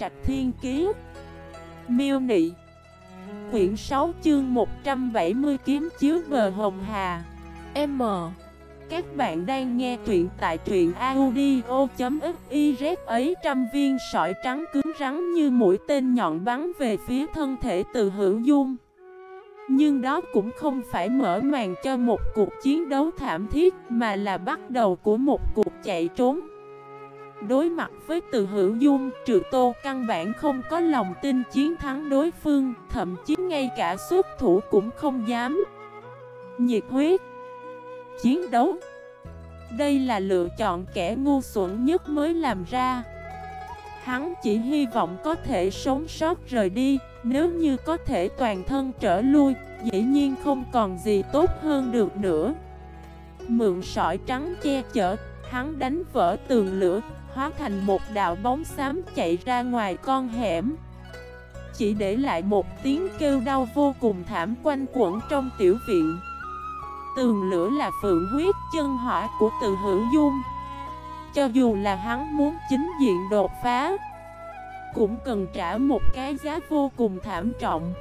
Trạch Thiên Kiế Miêu Nị. Quyển 6 chương 170 kiếm chiếu bờ Hồng Hà. M. Các bạn đang nghe truyện tại truyện audio.xyz ấy trăm viên sỏi trắng cứng rắn như mũi tên nhọn bắn về phía thân thể từ hữu dung. Nhưng đó cũng không phải mở màn cho một cuộc chiến đấu thảm thiết mà là bắt đầu của một cuộc chạy trốn. Đối mặt với từ hữu dung, trừ tô căn bản không có lòng tin chiến thắng đối phương, thậm chí ngay cả xuất thủ cũng không dám. Nhiệt huyết Chiến đấu Đây là lựa chọn kẻ ngu xuẩn nhất mới làm ra. Hắn chỉ hy vọng có thể sống sót rời đi, nếu như có thể toàn thân trở lui, dĩ nhiên không còn gì tốt hơn được nữa. Mượn sỏi trắng che chở, hắn đánh vỡ tường lửa, hóa thành một đạo bóng xám chạy ra ngoài con hẻm. Chỉ để lại một tiếng kêu đau vô cùng thảm quanh quẩn trong tiểu viện. Tường lửa là phượng huyết chân hỏa của từ hữu dung. Cho dù là hắn muốn chính diện đột phá, Cũng cần trả một cái giá vô cùng thảm trọng.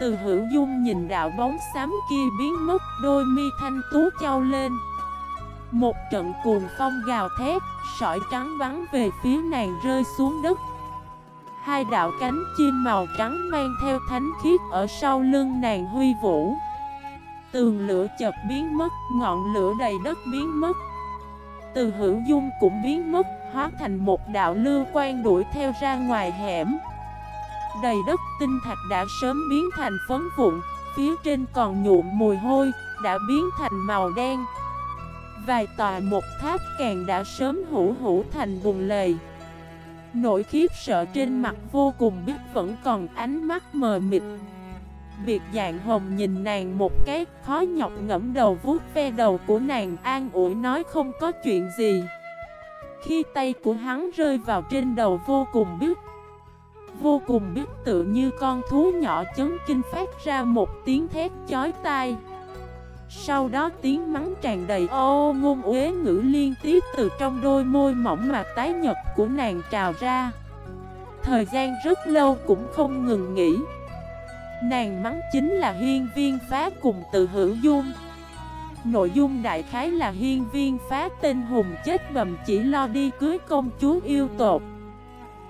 Từ hữu dung nhìn đạo bóng xám kia biến mất, Đôi mi thanh tú trao lên một trận cuồng phong gào thét, sỏi trắng bắn về phía nàng rơi xuống đất. Hai đạo cánh chim màu trắng mang theo thánh khiết ở sau lưng nàng huy vũ. Tường lửa chợt biến mất, ngọn lửa đầy đất biến mất. Từ hữu dung cũng biến mất, hóa thành một đạo lưu quan đuổi theo ra ngoài hẻm. Đầy đất tinh thạch đã sớm biến thành phấn vụn, phía trên còn nhuộm mùi hôi, đã biến thành màu đen. Vài tòa một tháp càng đã sớm hữu hữu thành bùng lầy. Nỗi khiếp sợ trên mặt vô cùng biết vẫn còn ánh mắt mờ mịt. Biệt dạng hồng nhìn nàng một cái, khó nhọc ngẫm đầu vuốt ve đầu của nàng an ủi nói không có chuyện gì. Khi tay của hắn rơi vào trên đầu vô cùng biết, Vô cùng biết tự như con thú nhỏ chấn kinh phát ra một tiếng thét chói tai sau đó tiếng mắng tràn đầy ô ngôn uế ngữ liên tiếp từ trong đôi môi mỏng mà tái nhật của nàng trào ra. Thời gian rất lâu cũng không ngừng nghỉ. Nàng mắng chính là hiên viên phá cùng từ hữu dung. Nội dung đại khái là hiên viên phá tên hùng chết bầm chỉ lo đi cưới công chúa yêu tột.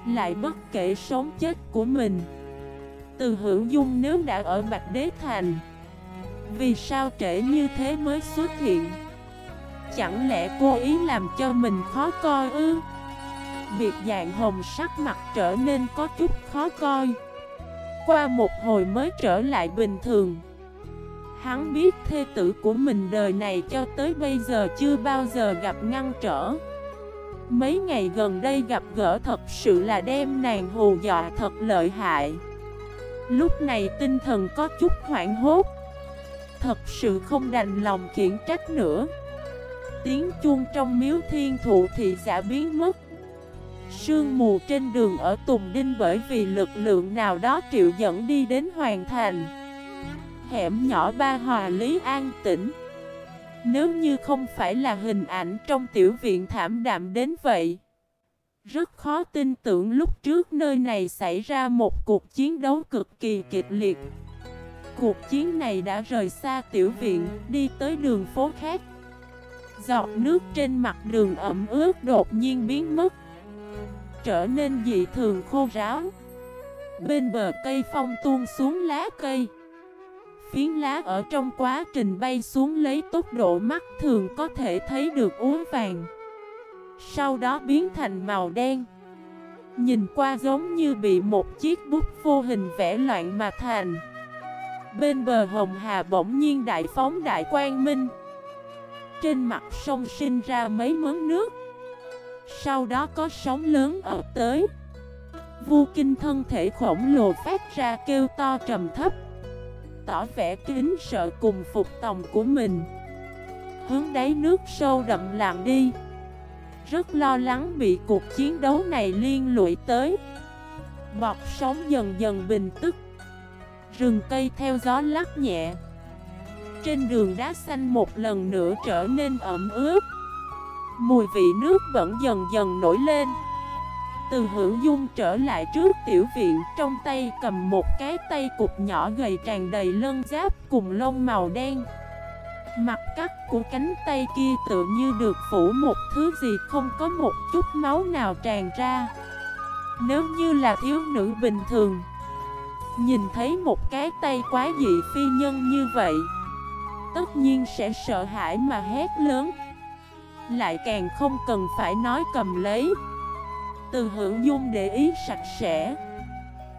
Lại bất kể sống chết của mình. Từ hữu dung nếu đã ở Bạch Đế Thành vì sao trễ như thế mới xuất hiện? Chẳng lẽ cô ý làm cho mình khó coi ư? Biệt dạng hồng sắc mặt trở nên có chút khó coi. Qua một hồi mới trở lại bình thường. Hắn biết thê tử của mình đời này cho tới bây giờ chưa bao giờ gặp ngăn trở. Mấy ngày gần đây gặp gỡ thật sự là đem nàng hù dọa thật lợi hại. Lúc này tinh thần có chút hoảng hốt. Thật sự không đành lòng khiển trách nữa. Tiếng chuông trong miếu thiên thụ thị giả biến mất. Sương mù trên đường ở Tùng Đinh bởi vì lực lượng nào đó triệu dẫn đi đến hoàn thành. Hẻm nhỏ ba hòa lý an tĩnh. Nếu như không phải là hình ảnh trong tiểu viện thảm đạm đến vậy, Rất khó tin tưởng lúc trước nơi này xảy ra một cuộc chiến đấu cực kỳ kịch liệt. Cuộc chiến này đã rời xa tiểu viện, đi tới đường phố khác. Giọt nước trên mặt đường ẩm ướt đột nhiên biến mất Trở nên dị thường khô ráo. Bên bờ cây phong tuôn xuống lá cây. Phiến lá ở trong quá trình bay xuống lấy tốc độ mắt thường có thể thấy được uống vàng. Sau đó biến thành màu đen. Nhìn qua giống như bị một chiếc bút vô hình vẽ loạn mà thành. Bên bờ Hồng Hà bỗng nhiên đại phóng đại quang minh. Trên mặt sông sinh ra mấy mớn nước. Sau đó có sóng lớn ập tới. Vu kinh thân thể khổng lồ phát ra kêu to trầm thấp. Tỏ vẻ kính sợ cùng phục tòng của mình. Hướng đáy nước sâu đậm lặng đi. Rất lo lắng bị cuộc chiến đấu này liên lụy tới. Bọt sóng dần dần bình tức. Rừng cây theo gió lắc nhẹ. Trên đường đá xanh một lần nữa trở nên ẩm ướt. Mùi vị nước vẫn dần dần nổi lên. Từ hữu dung trở lại trước tiểu viện, Trong tay cầm một cái tay cục nhỏ gầy tràn đầy lân giáp cùng lông màu đen. Mặt cắt của cánh tay kia tự như được phủ một thứ gì không có một chút máu nào tràn ra. Nếu như là thiếu nữ bình thường Nhìn thấy một cái tay quá dị phi nhân như vậy, Tất nhiên sẽ sợ hãi mà hét lớn. Lại càng không cần phải nói cầm lấy. Từ hưởng dung để ý sạch sẽ,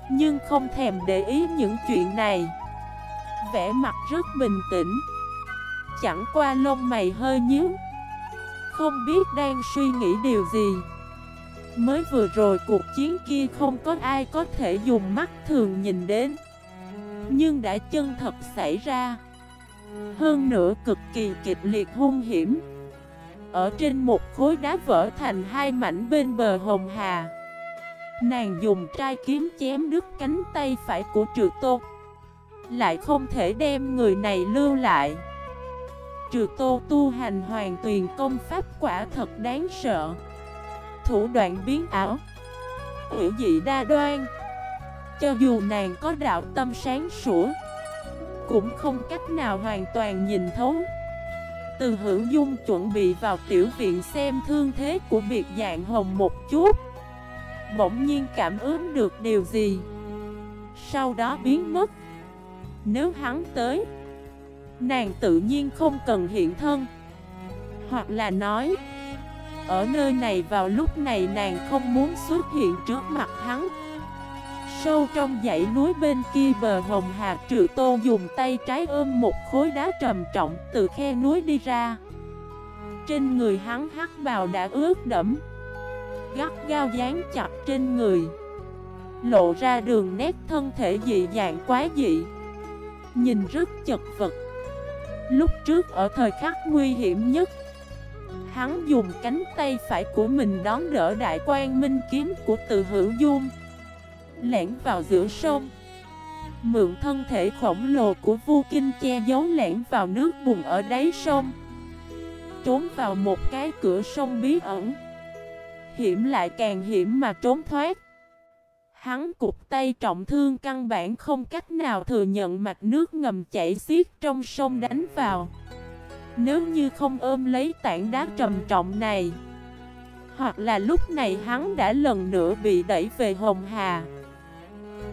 Nhưng không thèm để ý những chuyện này. Vẽ mặt rất bình tĩnh. Chẳng qua lông mày hơi nhíu. Không biết đang suy nghĩ điều gì. Mới vừa rồi cuộc chiến kia không có ai có thể dùng mắt thường nhìn đến. Nhưng đã chân thật xảy ra. Hơn nữa cực kỳ kịch liệt hung hiểm. Ở trên một khối đá vỡ thành hai mảnh bên bờ hồng hà, Nàng dùng trai kiếm chém đứt cánh tay phải của trừ tô. Lại không thể đem người này lưu lại. Trừ tô tu hành hoàn tuyền công pháp quả thật đáng sợ. Thủ đoạn biến ảo. Hữu dị đa đoan. Cho dù nàng có đạo tâm sáng sủa, Cũng không cách nào hoàn toàn nhìn thấu. Từ hữu dung chuẩn bị vào tiểu viện xem thương thế của biệt dạng hồng một chút, Bỗng nhiên cảm ứng được điều gì. Sau đó biến mất. Nếu hắn tới, Nàng tự nhiên không cần hiện thân. Hoặc là nói ở nơi này vào lúc này nàng không muốn xuất hiện trước mặt hắn. Sâu trong dãy núi bên kia bờ hồng hạt Trự tô dùng tay trái ôm một khối đá trầm trọng từ khe núi đi ra. Trên người hắn hắc bào đã ướt đẫm, Gắt gao dán chặt trên người, Lộ ra đường nét thân thể dị dạng quá dị, Nhìn rất chật vật. Lúc trước ở thời khắc nguy hiểm nhất Hắn dùng cánh tay phải của mình đón đỡ đại quan minh kiếm của từ hữu dung. Lẻn vào giữa sông. Mượn thân thể khổng lồ của Vu Kinh che giấu lẻn vào nước bùn ở đáy sông. Trốn vào một cái cửa sông bí ẩn. Hiểm lại càng hiểm mà trốn thoát. Hắn cục tay trọng thương căn bản không cách nào thừa nhận mặt nước ngầm chảy xiết trong sông đánh vào. Nếu như không ôm lấy tảng đá trầm trọng này, Hoặc là lúc này hắn đã lần nữa bị đẩy về Hồng Hà,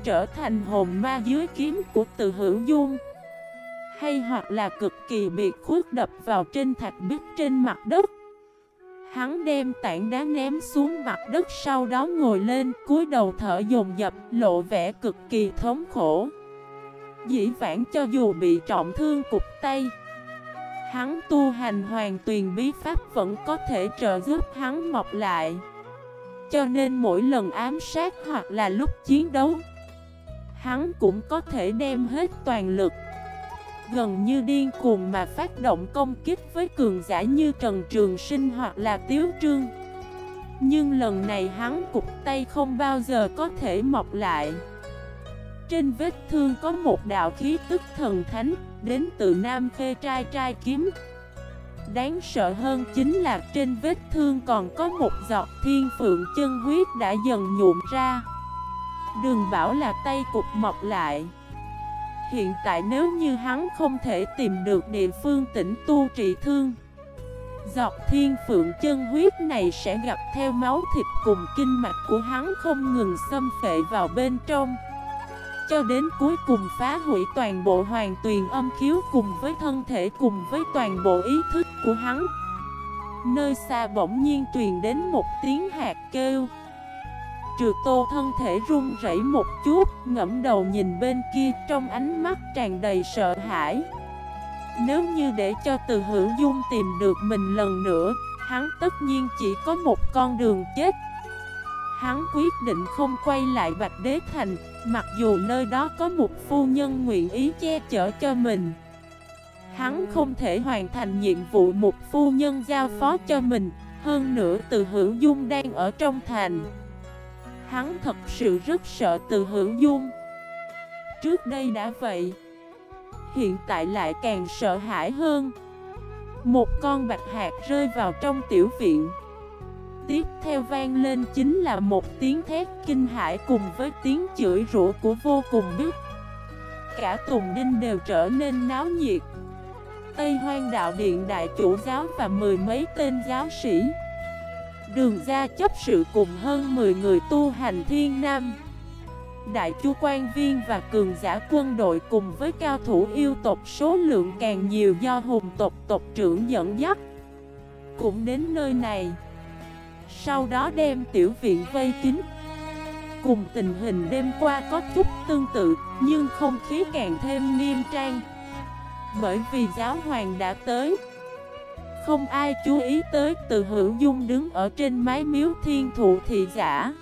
Trở thành hồn ma dưới kiếm của từ hữu dung, Hay hoặc là cực kỳ biệt khuất đập vào trên thạch bích trên mặt đất, Hắn đem tảng đá ném xuống mặt đất sau đó ngồi lên, cúi đầu thở dồn dập, lộ vẻ cực kỳ thống khổ. Dĩ vãng cho dù bị trọng thương cục tay Hắn tu hành hoàn tuyền bí pháp vẫn có thể trợ giúp hắn mọc lại Cho nên mỗi lần ám sát hoặc là lúc chiến đấu, Hắn cũng có thể đem hết toàn lực gần như điên cuồng mà phát động công kích với cường giả như Trần Trường Sinh hoặc là Tiếu Trương. Nhưng lần này hắn cục tay không bao giờ có thể mọc lại. Trên vết thương có một đạo khí tức thần thánh, đến từ Nam Khê trai trai kiếm. Đáng sợ hơn chính là trên vết thương còn có một giọt thiên phượng chân huyết đã dần nhuộm ra. Đừng bảo là tay cục mọc lại. Hiện tại nếu như hắn không thể tìm được địa phương tỉnh tu trị thương Giọt thiên phượng chân huyết này sẽ gặp theo máu thịt cùng kinh mạch của hắn không ngừng xâm phệ vào bên trong cho đến cuối cùng phá hủy toàn bộ hoàng tuyền âm khiếu cùng với thân thể cùng với toàn bộ ý thức của hắn Nơi xa bỗng nhiên truyền đến một tiếng hạt kêu Trừ tô thân thể run rẩy một chút, ngẫm đầu nhìn bên kia trong ánh mắt tràn đầy sợ hãi. Nếu như để cho từ hữu dung tìm được mình lần nữa, hắn tất nhiên chỉ có một con đường chết. Hắn quyết định không quay lại Bạch Đế Thành, mặc dù nơi đó có một phu nhân nguyện ý che chở cho mình. Hắn không thể hoàn thành nhiệm vụ một phu nhân giao phó cho mình, hơn nữa từ hữu dung đang ở trong thành. Hắn thật sự rất sợ từ hữu dung Trước đây đã vậy Hiện tại lại càng sợ hãi hơn Một con bạch hạt rơi vào trong tiểu viện tiếp theo vang lên chính là một tiếng thét kinh hãi cùng với tiếng chửi rủa của vô cùng biết. Cả Tùng Đinh đều trở nên náo nhiệt. Tây Hoang Đạo Điện Đại Chủ Giáo và mười mấy tên giáo sĩ. Đường ra chấp sự cùng hơn 10 người tu hành thiên nam. Đại chu quan viên và cường giả quân đội cùng với cao thủ yêu tộc số lượng càng nhiều do hùng tộc tộc trưởng dẫn dắt. Cũng đến nơi này sau đó đem tiểu viện vây kín. Cùng tình hình đêm qua có chút tương tự, Nhưng không khí càng thêm nghiêm trang. Bởi vì giáo hoàng đã tới. Không ai chú ý tới từ hữu dung đứng ở trên mái miếu thiên thụ thị giả.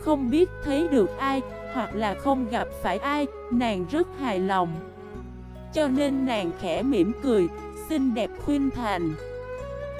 Không biết thấy được ai, Hoặc là không gặp phải ai, Nàng rất hài lòng. Cho nên nàng khẽ mỉm cười, Xinh đẹp khuyên thành.